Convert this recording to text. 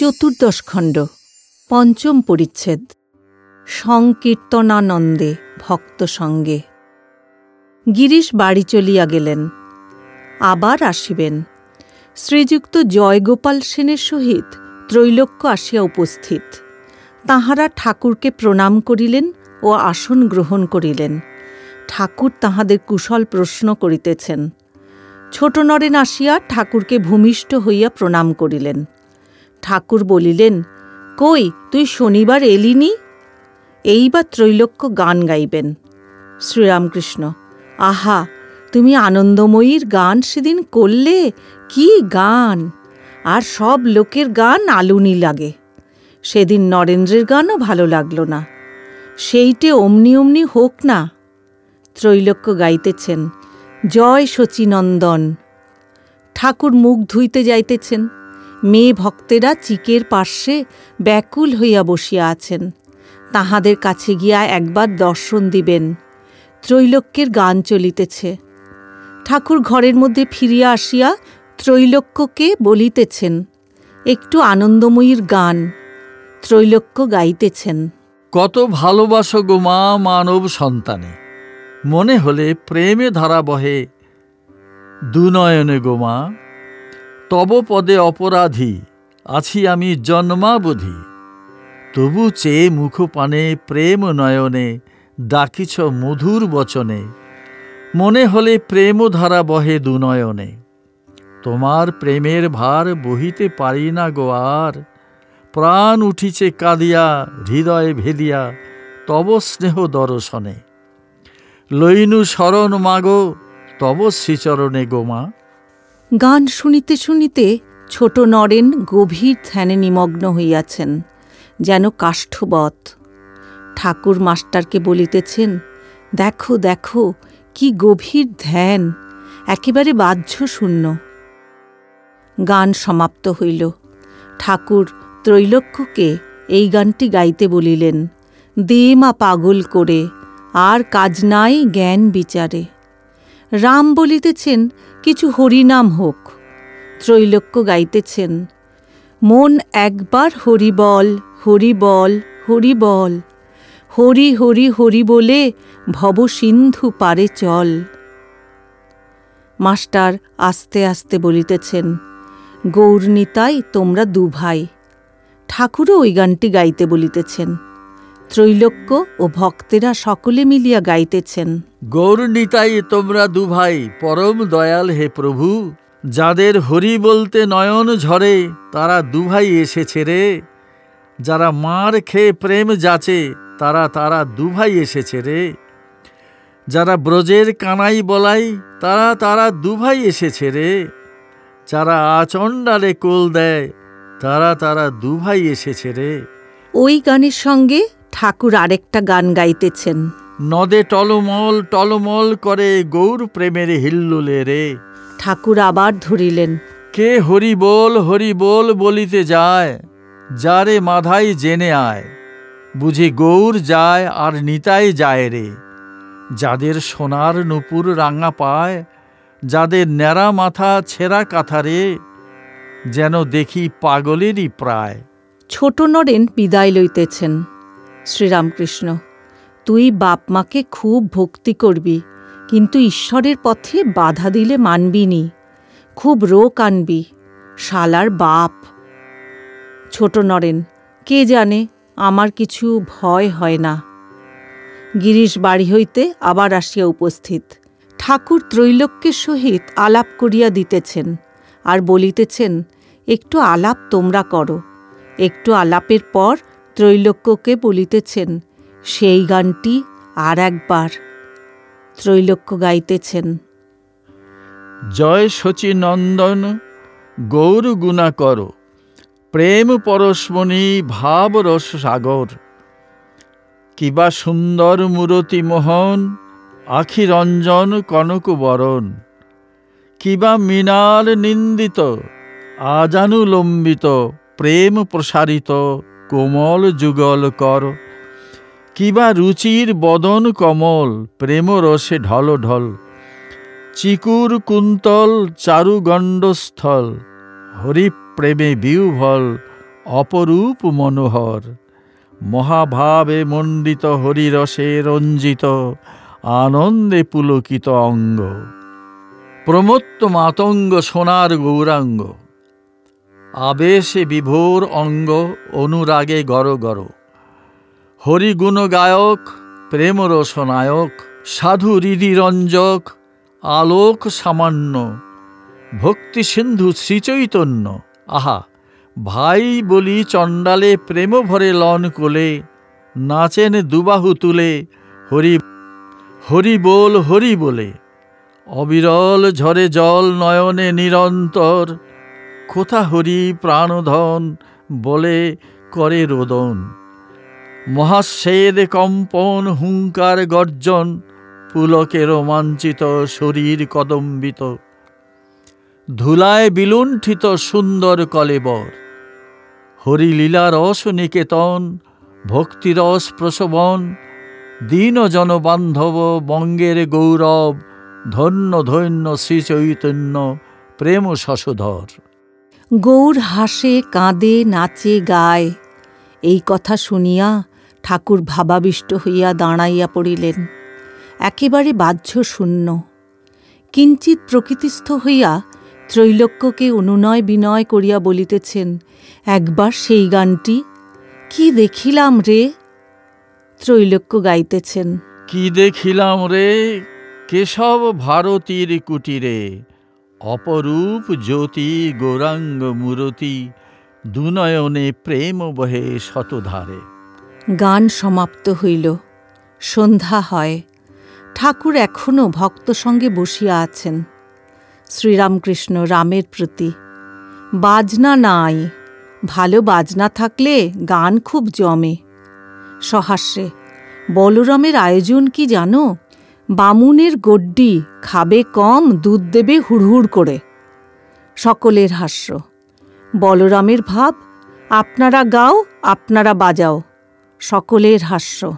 চতুর্দশ খণ্ড, পঞ্চম পরিচ্ছেদ, সংকীর্তনানন্দে ভক্ত সঙ্গে। গিরিশ বাড়ি চলিয়া গেলেন, আবার আসিবেন। শ্রীযুক্ত জয়গোপাল সেনের সহিত ত্রৈলোক্য আসিয়া উপস্থিত। তাহারা ঠাকুরকে প্রণাম করিলেন ও আসন গ্রহণ করিলেন। ঠাকুর তাহাদের কুশল প্রশ্ন করিতেছেন। ছোট নরেন আসিয়া ঠাকুরকে ভূমিষ্ঠ হইয়া প্রণাম করিলেন। ঠাকুর বলিলেন, কই, তুই শনিবার এলিনি এইবার ত্রৈলোক্য গান গাইবেন। শ্রীরামকৃষ্ণ, আহা, তুমি আনন্দময়ীর গান সেদিন করলে, কি গান? আর সব লোকের গান আলুনি লাগে। সেদিন নরেন্দ্রের গানও ভালো লাগল না। সেইটে অমনি অমনি হোক না। ত্রৈলোক্য গাইতেছেন, জয় শচীনন্দন। ঠাকুর মুখ ধুইতে যাইতেছেন। মেয়ে ভক্তেরা চিকের পার্শ্বে ব্যাকুল হইয়া বসিয়া আছেন। তাহাদের কাছে গিয়া একবার দর্শন দিবেন। ত্রৈলোক্যের গান চলিতেছে। ঠাকুর ঘরের মধ্যে ফিরিয়া আসিয়া ত্রৈলোক্যকে বলিতেছেন, একটু আনন্দময়ীর গান। ত্রৈলোক্য গাইতেছেন, কত ভালোবাসো গো মা মানব সন্তানে। মনে হলে প্রেমে ধারা বহে। দুনয়নে গো মা তব পদে অপরাধী, আছি আমি জন্মাবধি। তবু চেয়ে মুখপানে প্রেম নয়নে, ডাকিছ মধুর বচনে। মনে হলে প্রেম ধারা বহে দুনয়নে। তোমার প্রেমের ভার বহিতে পারি না গো আর। প্রাণ উঠিছে কাঁদিয়া, হৃদয়ে ভেদিয়া, তব স্নেহ দর্শনে। লইনু শরণ মাগো, তব শ্রীচরণে গোমা গান শুনিতে শুনিতে ছোট নরেন গভীর ধ্যানে নিমগ্ন হইয়াছেন, যেন কাষ্ঠবৎ। ঠাকুর মাস্টারকে বলিতেছেন, দেখো দেখো, কি গভীর ধ্যান, একেবারে বাহ্য শূন্য গান সমাপ্ত হইল। ঠাকুর ত্রৈলোক্যকে এই গানটি গাইতে বলিলেন, দে মা পাগল করে, আর কাজ নাই জ্ঞান বিচারে। রাম বলিতেছেন, কিছু হরিনাম হোক। ত্রৈলোক্য গাইতেছেন, মন একবার হরি বল হরি বল হরি বল হরি হরি হরি বলে ভব সিন্ধু পারে চল। মাস্টার আস্তে আস্তে বলিতেছেন গৌরনীতাই তোমরা দু ভাই ঠাকুরও ওই গানটি গাইতে বলিতেছেন ত্রৈলোক্য ও ভক্তেরা সকলে মিলিয়া গাইতেছেন। গৌর নিতাই তোমরা দুভাই পরম দয়াল হে প্রভু। যাদের হরি বলতে নয়ন ঝরে তারা দুভাই এসেছে রে। যারা মার খেয়ে প্রেম যাচে তারা তারা দুভাই এসেছে রে। যারা ব্রজের কানাই বলাই তারা তারা দুভাই এসেছে রে। যারা আচণ্ডারে কোল দেয় তারা তারা দুভাই এসেছে রে। ওই গানের সঙ্গে ঠাকুর আরেকটা গান গাইতেছেন। নদে টলমল টলমল করে গৌর প্রেমের হিল্লোলে রে। ঠাকুর আবার ধরিলেন। কে হরি বল হরি বল বলিতে যায় যারে মাধাই জেনে আয়। বুঝি গৌর যায় আর নিতাই যায় রে। যাদের সোনার নুপুর রাঙা পায় যাদের ন্যাড়া মাথা ছেঁড়া কাথারে যেন দেখি পাগলেরই প্রায়। ছোট নরেন বিদায় লইতেছেন। শ্রীরামকৃষ্ণ, তুই বাপ মাকে খুব ভক্তি করবি, কিন্তু ঈশ্বরের পথে বাধা দিলে মানবি নি, খুব রোগ আনবি, শালার বাপ। ছোট নরেন, কে জানে, আমার কিছু ভয় হয় না। গিরিশ বাড়ি হইতে আবার আসিয়া উপস্থিত। ঠাকুর ত্রৈলোক্যের সহিত আলাপ করিয়া দিতেছেন, আর বলিতেছেন, একটু আলাপ তোমরা করো। একটু আলাপের পর ত্রৈলোক্যকে বলিতেছেন, সেই গানটি আর একবার। ত্রৈলোক্য গাইতেছেন, জয় শচী নন্দন, গৌর গুণা কর, প্রেম পরশমণি ভাব রস সাগর। কিবা সুন্দর মূরতি মোহন, আখি রঞ্জন কনক বরণ। কিবা মৃণাল নিন্দিত আজানুলম্বিত প্রেম প্রসারিত। কোমল যুগল কর। কিবা রুচির বদন কমল প্রেম রসে ঢল ঢল। চিকুর কুন্তল চারুগণ্ডস্থল, হরিপ্রেমে হরি বিউভল অপরূপ মনোহর। মহাভাবে মণ্ডিত হরিরসে রঞ্জিত, আনন্দে পুলকিত অঙ্গ। প্রমত্ত মাতঙ্গ সোনার গৌরাঙ্গ। আবেশে বিভোর অঙ্গ, অনুরাগে গড় গড় হরিগুণ গায়ক, প্রেম রসনায়ক, সাধু হৃদিরঞ্জক আলোক সামান্য। ভক্তি সিন্ধু শ্রীচৈতন্য। আহা, ভাই বলি চণ্ডালে প্রেম ভরে লন কোলে, নাচেন দুবাহু তুলে, হরি হরি বল হরি বলে। অবিরল ঝরে জল নয়নে নিরন্তর কোথা হরি প্রাণধন বলে করে রোদন? মহাশ্বেদ কম্পন হুঙ্কার গর্জন, পুলকে রোমাঞ্চিত শরীর কদম্বিত। ধুলায় বিলুণ্ঠিত সুন্দর কলেবর। হরিলীলা রস নিকেতন ভক্তিরস প্রসবন দীন জনবান্ধব বঙ্গের গৌরব, ধন্য ধন্য শ্রীচৈতন্য প্রেম শশধর গৌর হাসে, কাঁদে, নাচে, গায়। এই কথা শুনিয়া ঠাকুর ভাবাবিষ্ট হইয়া দাঁড়াইয়া পড়িলেন। একেবারে বাহ্য শূন্য। কিঞ্চিত প্রকৃতিস্থ হইয়া ত্রৈলোক্যকে অনুনয় বিনয় করিয়া বলিতেছেন, একবার সেই গানটি কি দেখিলাম রে? ত্রৈলোক্য গাইতেছেন, কি দেখিলাম রে? কেশব ভারতীর কুটিরে অপরূপ জ্যোতি গৌরাঙ্গ মূরতি, দুনয়নে প্রেম বহে শতধারে। গান সমাপ্ত হইল, সন্ধ্যা হয়। ঠাকুর এখনও ভক্ত সঙ্গে বসিয়া আছেন। শ্রীরামকৃষ্ণ রামের প্রতি, বাজনা নাই, ভালো বাজনা থাকলে গান খুব জমে। সহাস্যে, বলরামের আয়োজন কি জানো? বামুনের গড্ডি খাবে কম, দুধ দেবে হুড়হুড় করে। সকলের হাস্য। বলরামের ভাব, আপনারা গাও, আপনারা বাজাও। সকলের হাস্য।